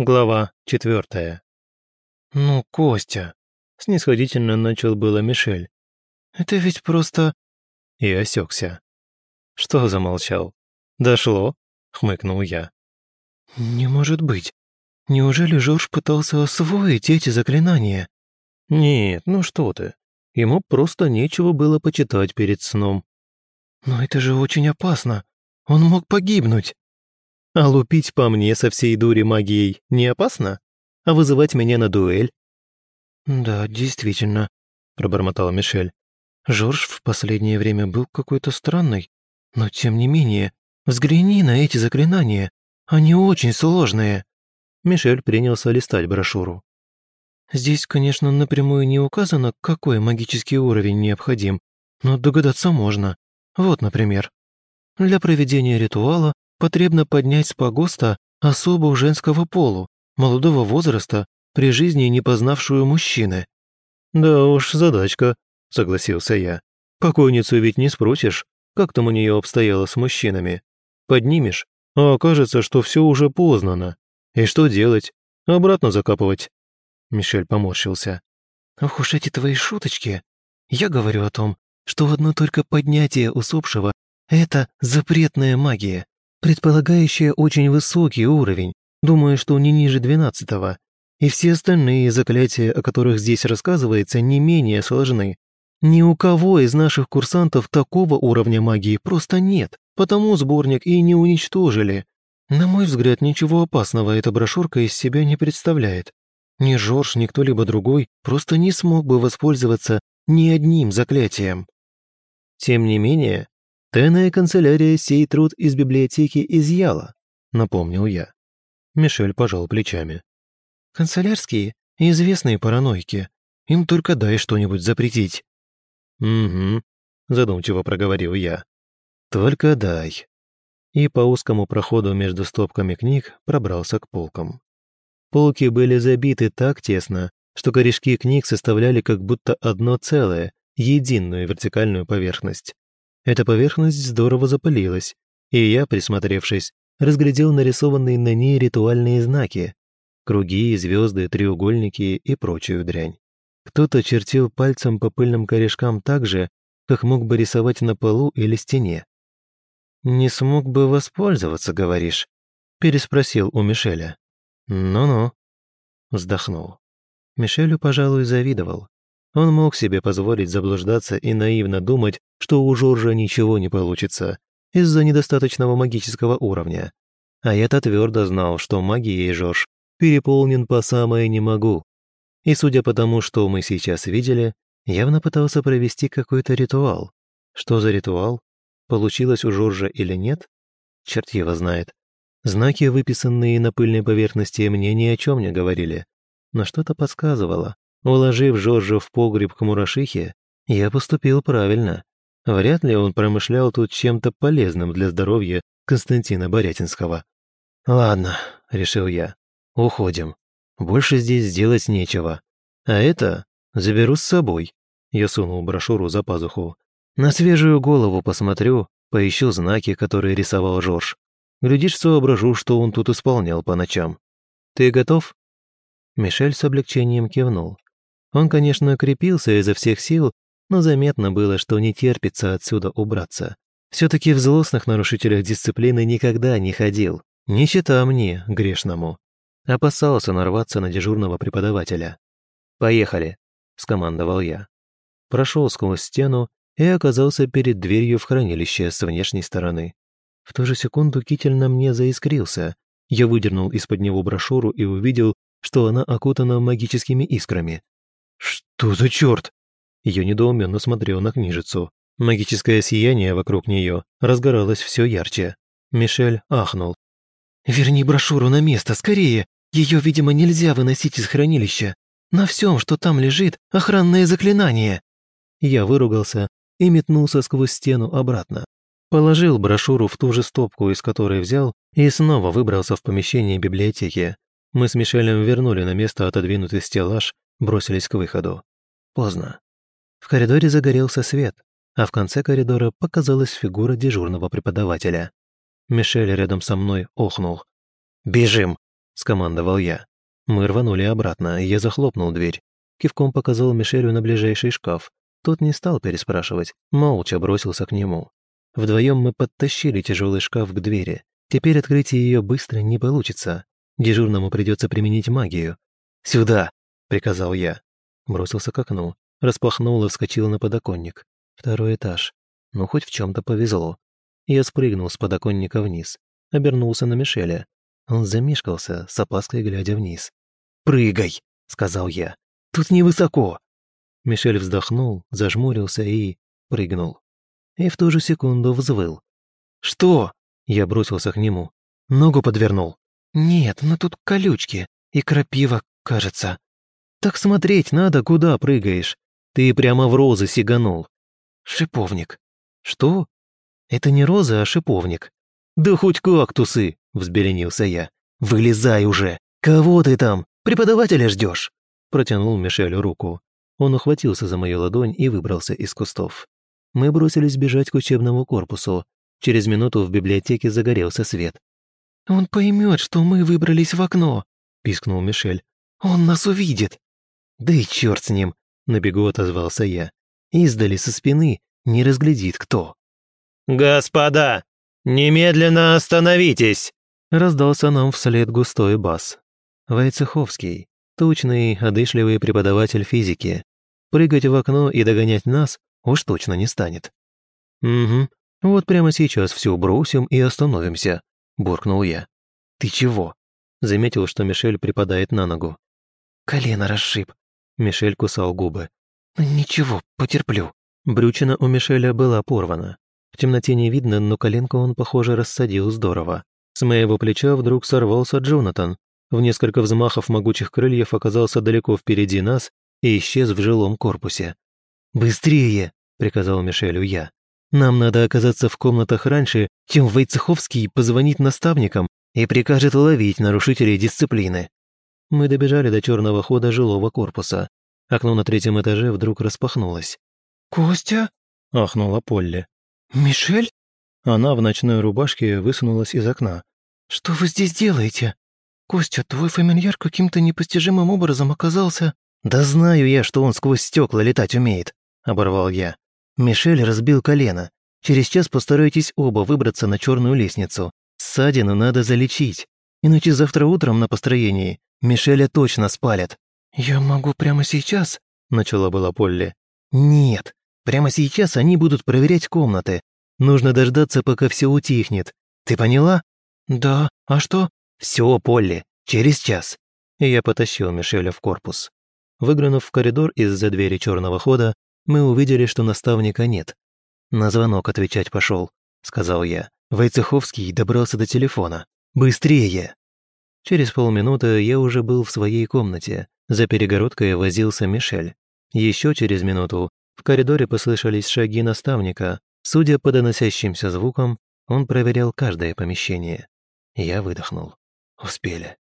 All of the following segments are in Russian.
Глава четвертая. «Ну, Костя», — снисходительно начал было Мишель. «Это ведь просто...» И осекся. «Что замолчал? Дошло?» — хмыкнул я. «Не может быть. Неужели Жорж пытался освоить эти заклинания?» «Нет, ну что ты. Ему просто нечего было почитать перед сном». «Но это же очень опасно. Он мог погибнуть». А лупить по мне со всей дури магией не опасно? А вызывать меня на дуэль? «Да, действительно», — пробормотал Мишель. «Жорж в последнее время был какой-то странный. Но тем не менее, взгляни на эти заклинания. Они очень сложные». Мишель принялся листать брошюру. «Здесь, конечно, напрямую не указано, какой магический уровень необходим, но догадаться можно. Вот, например. Для проведения ритуала потребно поднять с погоста особу женского полу, молодого возраста, при жизни не познавшую мужчины». «Да уж, задачка», — согласился я. «Покойницу ведь не спросишь, как там у нее обстояло с мужчинами. Поднимешь, а окажется, что все уже познано. И что делать? Обратно закапывать?» Мишель поморщился. «Ох уж эти твои шуточки. Я говорю о том, что одно только поднятие усопшего — это запретная магия предполагающая очень высокий уровень, думаю, что не ниже двенадцатого, и все остальные заклятия, о которых здесь рассказывается, не менее сложны. Ни у кого из наших курсантов такого уровня магии просто нет, потому сборник и не уничтожили. На мой взгляд, ничего опасного эта брошюрка из себя не представляет. Ни Жорж, ни кто-либо другой просто не смог бы воспользоваться ни одним заклятием. Тем не менее, Тайная канцелярия сей труд из библиотеки изъяла, напомнил я. Мишель пожал плечами. Канцелярские – известные паранойки. Им только дай что-нибудь запретить. Угу, задумчиво проговорил я. Только дай. И по узкому проходу между стопками книг пробрался к полкам. Полки были забиты так тесно, что корешки книг составляли как будто одно целое, единую вертикальную поверхность. Эта поверхность здорово запылилась, и я, присмотревшись, разглядел нарисованные на ней ритуальные знаки — круги, звезды, треугольники и прочую дрянь. Кто-то чертил пальцем по пыльным корешкам так же, как мог бы рисовать на полу или стене. «Не смог бы воспользоваться, говоришь?» — переспросил у Мишеля. «Ну-ну», — вздохнул. Мишелю, пожалуй, завидовал. Он мог себе позволить заблуждаться и наивно думать, что у Жоржа ничего не получится из-за недостаточного магического уровня. А я-то твердо знал, что магией Жорж переполнен по самое не могу. И судя по тому, что мы сейчас видели, явно пытался провести какой-то ритуал. Что за ритуал? Получилось у Жоржа или нет? Черт его знает. Знаки, выписанные на пыльной поверхности, мне ни о чем не говорили. Но что-то подсказывало. Уложив Жоржа в погреб к мурашихе, я поступил правильно. Вряд ли он промышлял тут чем-то полезным для здоровья Константина Борятинского. «Ладно», — решил я, — «уходим. Больше здесь сделать нечего. А это заберу с собой». Я сунул брошюру за пазуху. «На свежую голову посмотрю, поищу знаки, которые рисовал Жорж. Глядишь, соображу, что он тут исполнял по ночам. Ты готов?» Мишель с облегчением кивнул. Он, конечно, крепился изо всех сил, но заметно было, что не терпится отсюда убраться. Все-таки в злостных нарушителях дисциплины никогда не ходил. Не чита мне, грешному. Опасался нарваться на дежурного преподавателя. «Поехали», — скомандовал я. Прошел сквозь стену и оказался перед дверью в хранилище с внешней стороны. В ту же секунду китель на мне заискрился. Я выдернул из-под него брошюру и увидел, что она окутана магическими искрами. «Что за черт?» Я недоуменно смотрел на книжицу. Магическое сияние вокруг нее разгоралось все ярче. Мишель ахнул. «Верни брошюру на место, скорее! Ее, видимо, нельзя выносить из хранилища. На всем, что там лежит, охранное заклинание!» Я выругался и метнулся сквозь стену обратно. Положил брошюру в ту же стопку, из которой взял, и снова выбрался в помещение библиотеки. Мы с Мишелем вернули на место отодвинутый стеллаж, бросились к выходу. Поздно. В коридоре загорелся свет, а в конце коридора показалась фигура дежурного преподавателя. Мишель рядом со мной охнул. «Бежим!» скомандовал я. Мы рванули обратно, я захлопнул дверь. Кивком показал Мишелю на ближайший шкаф. Тот не стал переспрашивать, молча бросился к нему. Вдвоем мы подтащили тяжелый шкаф к двери. Теперь открытие ее быстро не получится. Дежурному придется применить магию. «Сюда!» — приказал я. Бросился к окну, распахнул и вскочил на подоконник. Второй этаж. Ну, хоть в чем то повезло. Я спрыгнул с подоконника вниз, обернулся на Мишеля. Он замешкался, с опаской глядя вниз. «Прыгай!» — сказал я. «Тут невысоко!» Мишель вздохнул, зажмурился и прыгнул. И в ту же секунду взвыл. «Что?» — я бросился к нему. Ногу подвернул. «Нет, но тут колючки и крапива, кажется». «Так смотреть надо, куда прыгаешь. Ты прямо в розы сиганул». «Шиповник». «Что?» «Это не роза, а шиповник». «Да хоть кактусы!» — взбеленился я. «Вылезай уже! Кого ты там? Преподавателя ждешь?» Протянул Мишелю руку. Он ухватился за мою ладонь и выбрался из кустов. Мы бросились бежать к учебному корпусу. Через минуту в библиотеке загорелся свет. «Он поймет, что мы выбрались в окно», — пискнул Мишель. «Он нас увидит». «Да и черт с ним», — на бегу отозвался я. Издали со спины не разглядит кто. «Господа, немедленно остановитесь!» Раздался нам вслед густой бас. Войцеховский, тучный, одышливый преподаватель физики. Прыгать в окно и догонять нас уж точно не станет. «Угу, вот прямо сейчас все бросим и остановимся», – буркнул я. «Ты чего?» – заметил, что Мишель припадает на ногу. «Колено расшиб», – Мишель кусал губы. «Ничего, потерплю». Брючина у Мишеля была порвана. В темноте не видно, но коленку он, похоже, рассадил здорово. С моего плеча вдруг сорвался Джонатан. В несколько взмахов могучих крыльев оказался далеко впереди нас и исчез в жилом корпусе. «Быстрее!» — приказал Мишелю я. «Нам надо оказаться в комнатах раньше, чем Войцеховский позвонит наставникам и прикажет ловить нарушителей дисциплины». Мы добежали до черного хода жилого корпуса. Окно на третьем этаже вдруг распахнулось. «Костя?» — ахнула Полли. «Мишель?» Она в ночной рубашке высунулась из окна. «Что вы здесь делаете? Костя, твой фамильяр каким-то непостижимым образом оказался...» «Да знаю я, что он сквозь стекла летать умеет», — оборвал я. Мишель разбил колено. Через час постарайтесь оба выбраться на черную лестницу. Ссадину надо залечить. Иначе завтра утром на построении Мишеля точно спалят». «Я могу прямо сейчас?» — начала была Полли. «Нет, прямо сейчас они будут проверять комнаты. Нужно дождаться, пока все утихнет. Ты поняла?» «Да, а что?» «Все, Полли, через час». И я потащил Мишеля в корпус. Выглянув в коридор из-за двери черного хода, мы увидели, что наставника нет. «На звонок отвечать пошел», — сказал я. Войцеховский добрался до телефона. «Быстрее!» Через полминуты я уже был в своей комнате. За перегородкой возился Мишель. Еще через минуту в коридоре послышались шаги наставника. Судя по доносящимся звукам, он проверял каждое помещение. Я выдохнул. Успели.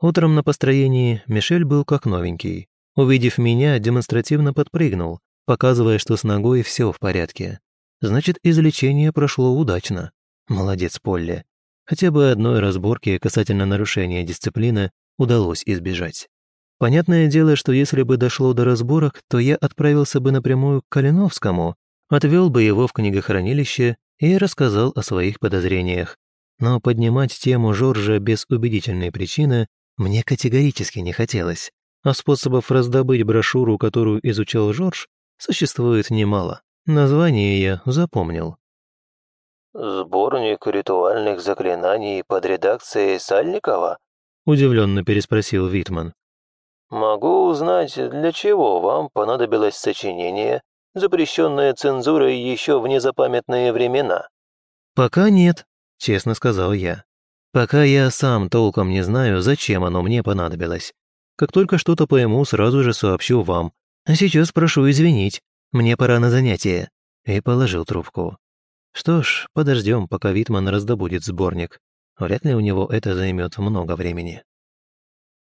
Утром на построении Мишель был как новенький. Увидев меня, демонстративно подпрыгнул, показывая, что с ногой все в порядке. Значит, излечение прошло удачно. Молодец, Полли. Хотя бы одной разборки касательно нарушения дисциплины удалось избежать. Понятное дело, что если бы дошло до разборок, то я отправился бы напрямую к Калиновскому, отвел бы его в книгохранилище и рассказал о своих подозрениях. Но поднимать тему Жоржа без убедительной причины мне категорически не хотелось, а способов раздобыть брошюру, которую изучал Жорж, существует немало. Название я запомнил. «Сборник ритуальных заклинаний под редакцией Сальникова?» удивленно переспросил Витман. «Могу узнать, для чего вам понадобилось сочинение, запрещенное цензурой еще в незапамятные времена?» «Пока нет», честно сказал я. Пока я сам толком не знаю, зачем оно мне понадобилось. Как только что-то пойму, сразу же сообщу вам. А сейчас прошу извинить, мне пора на занятие. И положил трубку. Что ж, подождем, пока Витман раздобудет сборник. Вряд ли у него это займет много времени.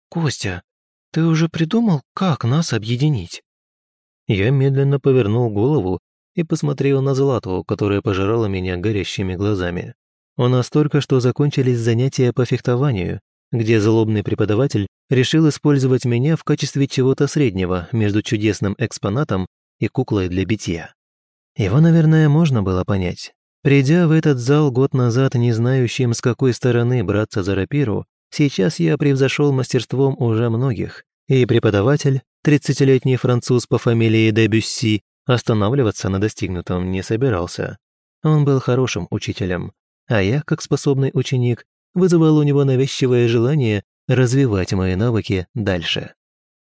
«Костя, ты уже придумал, как нас объединить?» Я медленно повернул голову и посмотрел на Злату, которая пожирала меня горящими глазами. У нас только что закончились занятия по фехтованию, где злобный преподаватель решил использовать меня в качестве чего-то среднего между чудесным экспонатом и куклой для битья. Его, наверное, можно было понять. Придя в этот зал год назад, не знающим, с какой стороны браться за рапиру, сейчас я превзошел мастерством уже многих, и преподаватель, 30-летний француз по фамилии Дебюсси, останавливаться на достигнутом не собирался. Он был хорошим учителем, а я, как способный ученик, вызывал у него навязчивое желание развивать мои навыки дальше.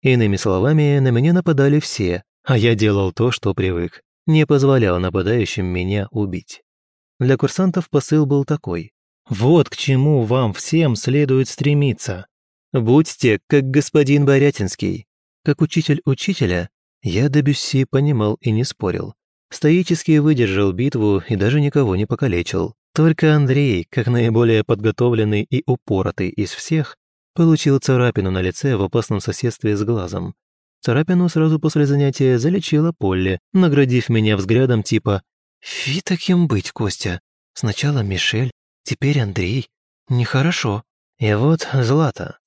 Иными словами, на меня нападали все, а я делал то, что привык, не позволял нападающим меня убить. Для курсантов посыл был такой. «Вот к чему вам всем следует стремиться. Будьте, как господин Борятинский». Как учитель учителя, я до Бюсси понимал и не спорил. Стоически выдержал битву и даже никого не покалечил. Только Андрей, как наиболее подготовленный и упоротый из всех, получил царапину на лице в опасном соседстве с глазом. Царапину сразу после занятия залечила Полли, наградив меня взглядом типа «Фи таким быть, Костя. Сначала Мишель, теперь Андрей. Нехорошо». И вот Злата.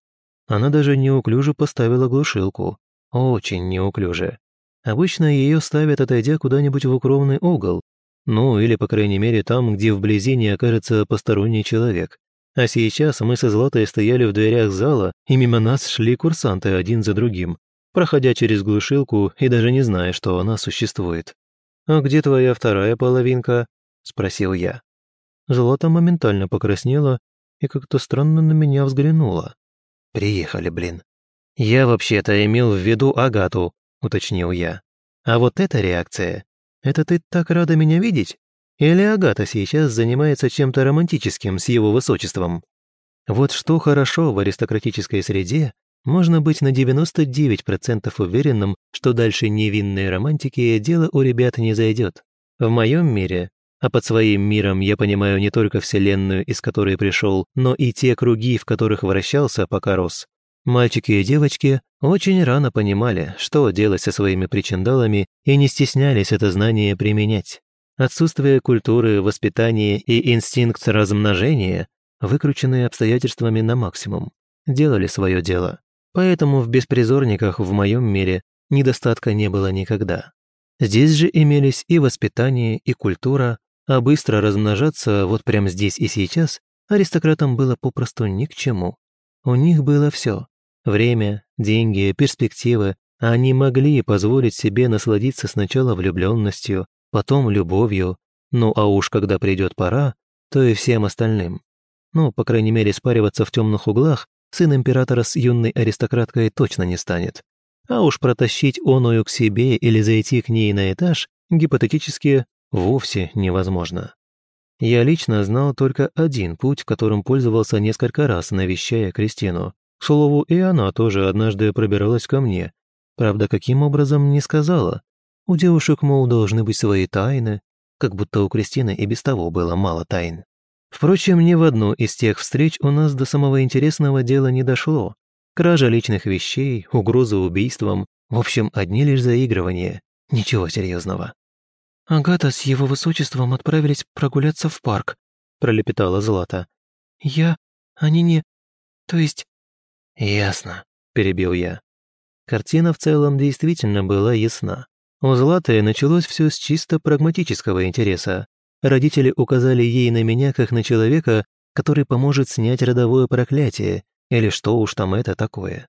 Она даже неуклюже поставила глушилку. Очень неуклюже. Обычно ее ставят, отойдя куда-нибудь в укромный угол. Ну, или, по крайней мере, там, где вблизи не окажется посторонний человек. А сейчас мы со Златой стояли в дверях зала, и мимо нас шли курсанты один за другим, проходя через глушилку и даже не зная, что она существует. «А где твоя вторая половинка?» – спросил я. Злата моментально покраснела и как-то странно на меня взглянула. «Приехали, блин». «Я вообще-то имел в виду Агату», – уточнил я. «А вот эта реакция, это ты так рада меня видеть? Или Агата сейчас занимается чем-то романтическим с его высочеством?» Вот что хорошо в аристократической среде, можно быть на 99% уверенным, что дальше невинной романтики дело у ребят не зайдет. В моем мире, а под своим миром я понимаю не только вселенную, из которой пришел, но и те круги, в которых вращался, пока рос, мальчики и девочки очень рано понимали, что делать со своими причиндалами и не стеснялись это знание применять. Отсутствие культуры, воспитания и инстинкт размножения, выкрученные обстоятельствами на максимум, делали свое дело. Поэтому в беспризорниках в моем мире недостатка не было никогда. Здесь же имелись и воспитание, и культура, а быстро размножаться вот прямо здесь и сейчас аристократам было попросту ни к чему. У них было все – время, деньги, перспективы, они могли позволить себе насладиться сначала влюбленностью, потом любовью, ну а уж когда придет пора, то и всем остальным. Ну, по крайней мере, спариваться в темных углах сын императора с юной аристократкой точно не станет. А уж протащить оную к себе или зайти к ней на этаж гипотетически вовсе невозможно. Я лично знал только один путь, которым пользовался несколько раз, навещая Кристину. К слову, и она тоже однажды пробиралась ко мне. Правда, каким образом, не сказала. У девушек, мол, должны быть свои тайны, как будто у Кристины и без того было мало тайн. Впрочем, ни в одну из тех встреч у нас до самого интересного дела не дошло. Кража личных вещей, угроза убийством, в общем, одни лишь заигрывания. Ничего серьезного. «Агата с его высочеством отправились прогуляться в парк», пролепетала Злата. «Я... они не... то есть...» «Ясно», — перебил я. Картина в целом действительно была ясна. У Златы началось все с чисто прагматического интереса. Родители указали ей на меня как на человека, который поможет снять родовое проклятие, или что уж там это такое.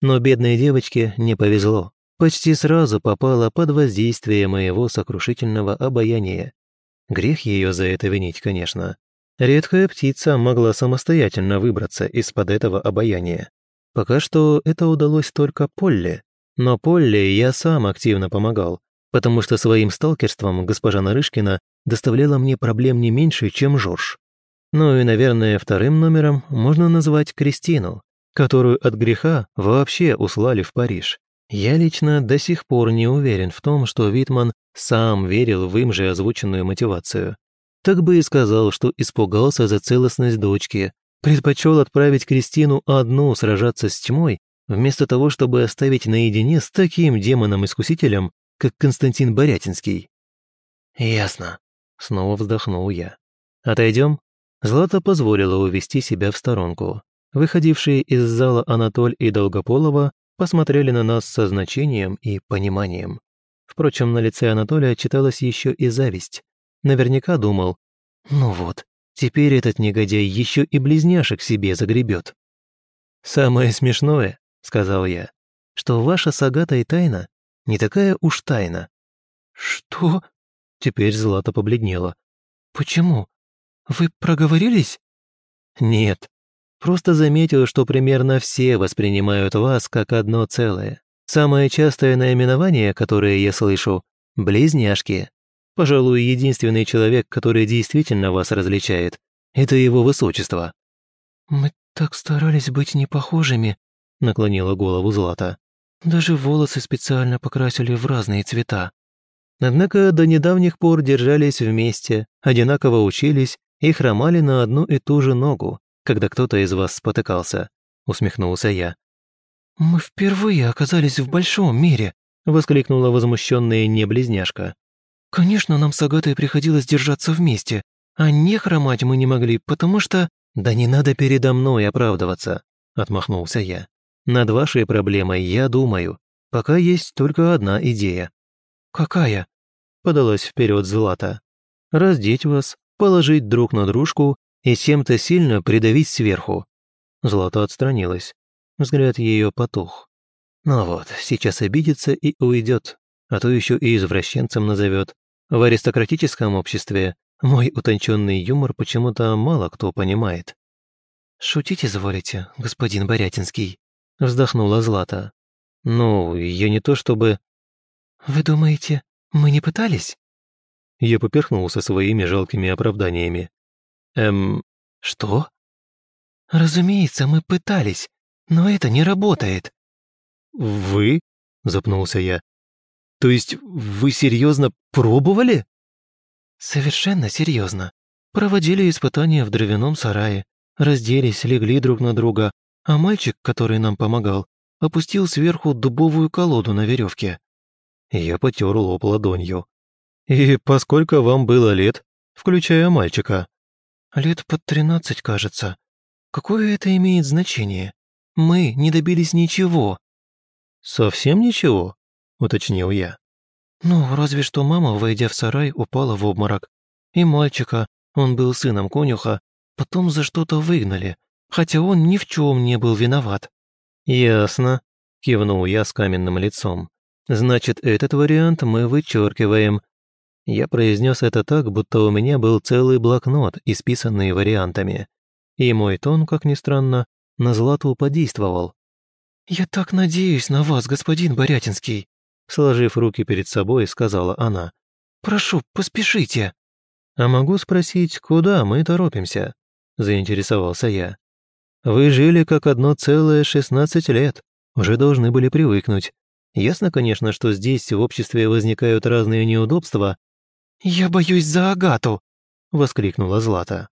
Но бедной девочке не повезло. Почти сразу попала под воздействие моего сокрушительного обаяния. Грех ее за это винить, конечно. Редкая птица могла самостоятельно выбраться из-под этого обаяния. Пока что это удалось только Полле, но Полле я сам активно помогал, потому что своим сталкерством госпожа Нарышкина доставляла мне проблем не меньше, чем Жорж. Ну и, наверное, вторым номером можно назвать Кристину, которую от греха вообще услали в Париж. Я лично до сих пор не уверен в том, что Витман сам верил в им же озвученную мотивацию. Так бы и сказал, что испугался за целостность дочки, предпочел отправить Кристину одну сражаться с тьмой, вместо того, чтобы оставить наедине с таким демоном-искусителем, как Константин Борятинский. «Ясно», — снова вздохнул я. «Отойдем?» Злата позволила увести себя в сторонку. Выходившие из зала Анатоль и Долгополова посмотрели на нас со значением и пониманием. Впрочем, на лице Анатолия читалась еще и зависть. Наверняка думал, ну вот, теперь этот негодяй еще и близняшек себе загребет. «Самое смешное», — сказал я, — «что ваша с Агатой тайна не такая уж тайна». «Что?» Теперь Злата побледнела. «Почему? Вы проговорились?» «Нет, просто заметил, что примерно все воспринимают вас как одно целое. Самое частое наименование, которое я слышу – близняшки. Пожалуй, единственный человек, который действительно вас различает – это его высочество». «Мы так старались быть непохожими», – наклонила голову Злата. «Даже волосы специально покрасили в разные цвета». Однако до недавних пор держались вместе, одинаково учились и хромали на одну и ту же ногу, когда кто-то из вас спотыкался», — усмехнулся я. «Мы впервые оказались в большом мире», — воскликнула возмущенная неблизняшка. «Конечно, нам с Агатой приходилось держаться вместе, а не хромать мы не могли, потому что...» «Да не надо передо мной оправдываться», — отмахнулся я. «Над вашей проблемой я думаю. Пока есть только одна идея». «Какая?» — подалась вперед Злата. «Раздеть вас, положить друг на дружку и чем-то сильно придавить сверху». Злата отстранилась. Взгляд ее потух. «Ну вот, сейчас обидится и уйдет, а то еще и извращенцем назовет. В аристократическом обществе мой утонченный юмор почему-то мало кто понимает». «Шутить изволите, господин Борятинский?» вздохнула Злата. «Ну, я не то чтобы...» «Вы думаете, мы не пытались?» Я поперхнулся своими жалкими оправданиями. «Эм, что?» «Разумеется, мы пытались, но это не работает». «Вы?» – запнулся я. «То есть вы серьезно пробовали?» «Совершенно серьезно. Проводили испытания в дровяном сарае, разделись, легли друг на друга, а мальчик, который нам помогал, опустил сверху дубовую колоду на веревке. Я потер лоб ладонью. «И поскольку вам было лет, включая мальчика?» «Лет под тринадцать, кажется. Какое это имеет значение? Мы не добились ничего». «Совсем ничего?» — уточнил я. «Ну, разве что мама, войдя в сарай, упала в обморок. И мальчика, он был сыном конюха, потом за что-то выгнали, хотя он ни в чем не был виноват». «Ясно», — кивнул я с каменным лицом. Значит, этот вариант мы вычеркиваем. Я произнес это так, будто у меня был целый блокнот, исписанный вариантами. И мой тон, как ни странно, на Злату подействовал. «Я так надеюсь на вас, господин Борятинский», сложив руки перед собой, сказала она. «Прошу, поспешите». «А могу спросить, куда мы торопимся?» заинтересовался я. «Вы жили как одно целое шестнадцать лет, уже должны были привыкнуть. Ясно, конечно, что здесь в обществе возникают разные неудобства. «Я боюсь за Агату!» — воскликнула Злата.